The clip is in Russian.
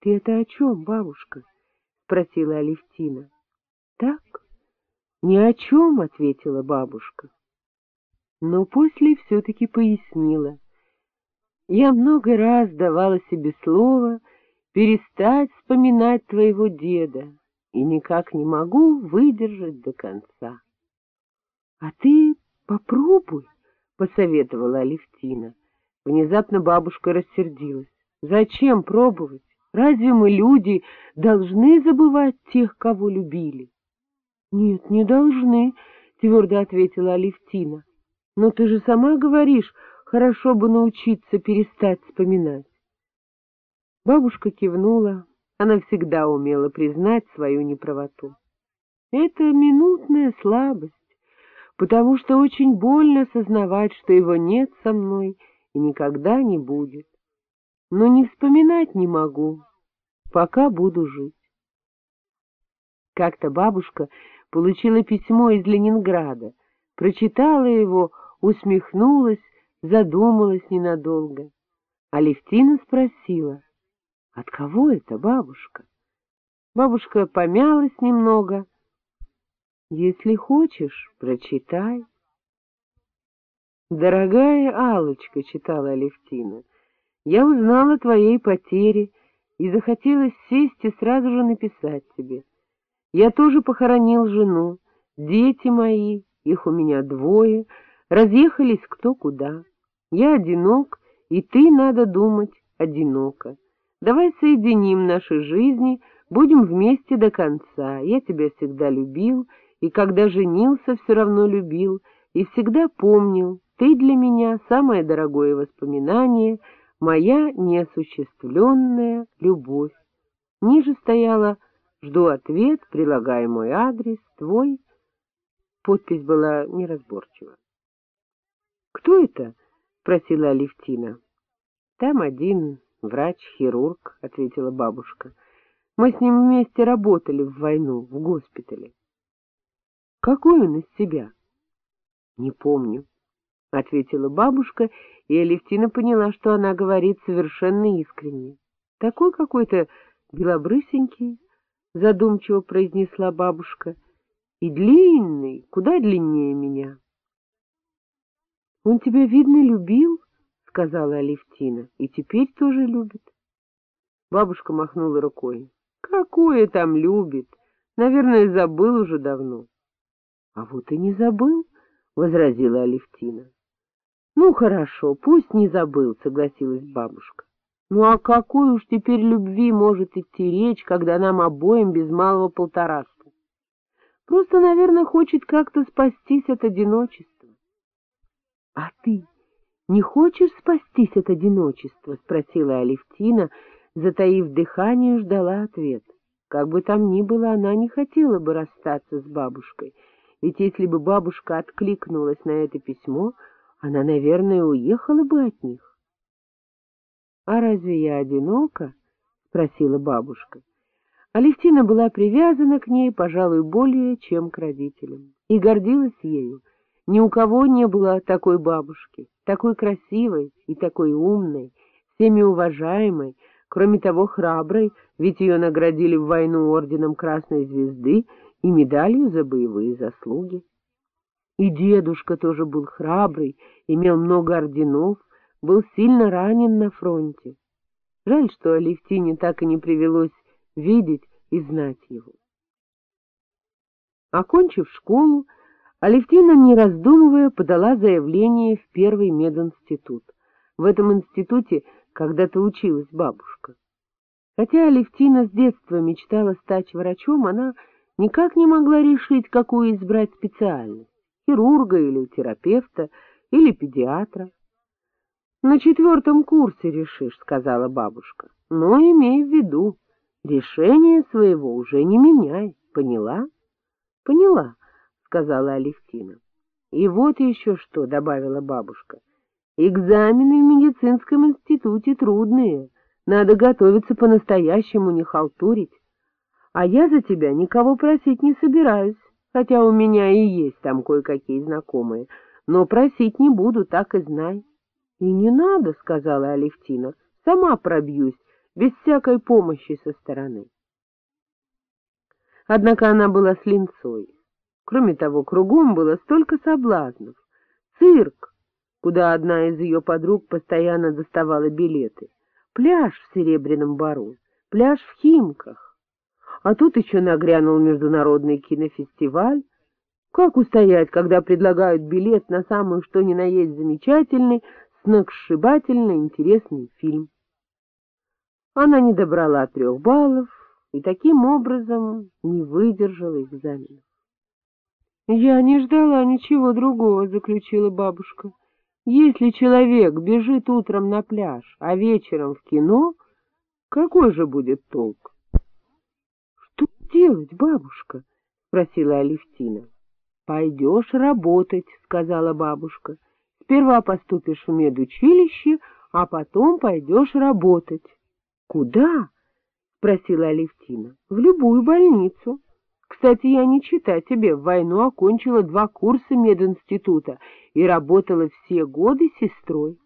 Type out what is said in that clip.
— Ты это о чем, бабушка? — спросила Алевтина. — Так, ни о чем, — ответила бабушка. Но после все-таки пояснила. Я много раз давала себе слово перестать вспоминать твоего деда и никак не могу выдержать до конца. — А ты попробуй, — посоветовала Алевтина. Внезапно бабушка рассердилась. — Зачем пробовать? Разве мы, люди, должны забывать тех, кого любили? — Нет, не должны, — твердо ответила Алевтина. — Но ты же сама говоришь, хорошо бы научиться перестать вспоминать. Бабушка кивнула, она всегда умела признать свою неправоту. Это минутная слабость, потому что очень больно сознавать, что его нет со мной и никогда не будет но не вспоминать не могу, пока буду жить. Как-то бабушка получила письмо из Ленинграда, прочитала его, усмехнулась, задумалась ненадолго. Алевтина спросила, — От кого это, бабушка? Бабушка помялась немного. — Если хочешь, прочитай. — Дорогая Алочка, читала Алевтина, я узнала о твоей потере и захотелось сесть и сразу же написать тебе. Я тоже похоронил жену, дети мои, их у меня двое, разъехались кто куда. Я одинок, и ты, надо думать, одинока. Давай соединим наши жизни, будем вместе до конца. Я тебя всегда любил, и когда женился, все равно любил, и всегда помнил, ты для меня самое дорогое воспоминание — моя неосуществленная любовь. Ниже стояла «Жду ответ, прилагай мой адрес, твой». Подпись была неразборчива. — Кто это? — спросила Алевтина. — Там один врач-хирург, — ответила бабушка. — Мы с ним вместе работали в войну, в госпитале. — Какой он из себя? — Не помню. — ответила бабушка, и Алевтина поняла, что она говорит совершенно искренне. — Такой какой-то белобрысенький, — задумчиво произнесла бабушка, — и длинный, куда длиннее меня. — Он тебя, видно, любил, — сказала Алевтина, — и теперь тоже любит. Бабушка махнула рукой. — Какое там любит? Наверное, забыл уже давно. — А вот и не забыл, — возразила Алевтина. — Ну, хорошо, пусть не забыл, — согласилась бабушка. — Ну, а какой уж теперь любви может идти речь, когда нам обоим без малого полтораста? Просто, наверное, хочет как-то спастись от одиночества. — А ты не хочешь спастись от одиночества? — спросила Алевтина, затаив дыхание, ждала ответ. Как бы там ни было, она не хотела бы расстаться с бабушкой, ведь если бы бабушка откликнулась на это письмо — она, наверное, уехала бы от них. — А разве я одинока? — спросила бабушка. Алевтина была привязана к ней, пожалуй, более, чем к родителям, и гордилась ею. Ни у кого не было такой бабушки, такой красивой и такой умной, всеми уважаемой, кроме того храброй, ведь ее наградили в войну орденом Красной Звезды и медалью за боевые заслуги. И дедушка тоже был храбрый, имел много орденов, был сильно ранен на фронте. Жаль, что Алевтине так и не привелось видеть и знать его. Окончив школу, Алевтина, не раздумывая, подала заявление в первый мединститут. В этом институте когда-то училась бабушка. Хотя Алевтина с детства мечтала стать врачом, она никак не могла решить, какую избрать специальность хирурга или терапевта, или педиатра. — На четвертом курсе решишь, — сказала бабушка. — Но имей в виду, решение своего уже не меняй, поняла? — Поняла, — сказала Алевтина. — И вот еще что, — добавила бабушка. — Экзамены в медицинском институте трудные, надо готовиться по-настоящему, не халтурить. А я за тебя никого просить не собираюсь хотя у меня и есть там кое-какие знакомые, но просить не буду, так и знай. — И не надо, — сказала Алевтина, — сама пробьюсь, без всякой помощи со стороны. Однако она была с линцой. Кроме того, кругом было столько соблазнов. Цирк, куда одна из ее подруг постоянно доставала билеты, пляж в Серебряном Бару, пляж в Химках. А тут еще нагрянул международный кинофестиваль. Как устоять, когда предлагают билет на самый что ни на есть замечательный, сногсшибательно интересный фильм? Она не добрала трех баллов и таким образом не выдержала экзаменов. — Я не ждала ничего другого, — заключила бабушка. — Если человек бежит утром на пляж, а вечером в кино, какой же будет толк? — делать, бабушка? — спросила Алевтина. — Пойдешь работать, — сказала бабушка. — Сперва поступишь в медучилище, а потом пойдешь работать. — Куда? — спросила Алевтина. — В любую больницу. Кстати, я не читаю тебе, в войну окончила два курса мединститута и работала все годы сестрой.